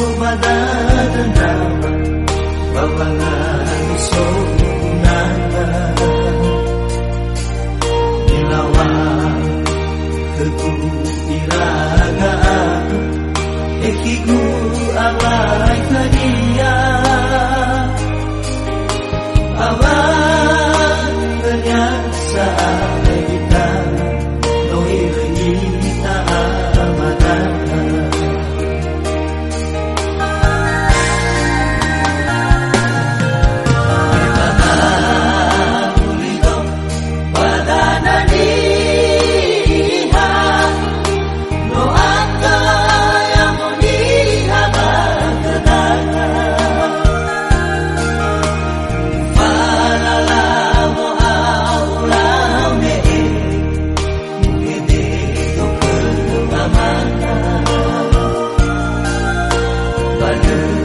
Aku ingin aku kau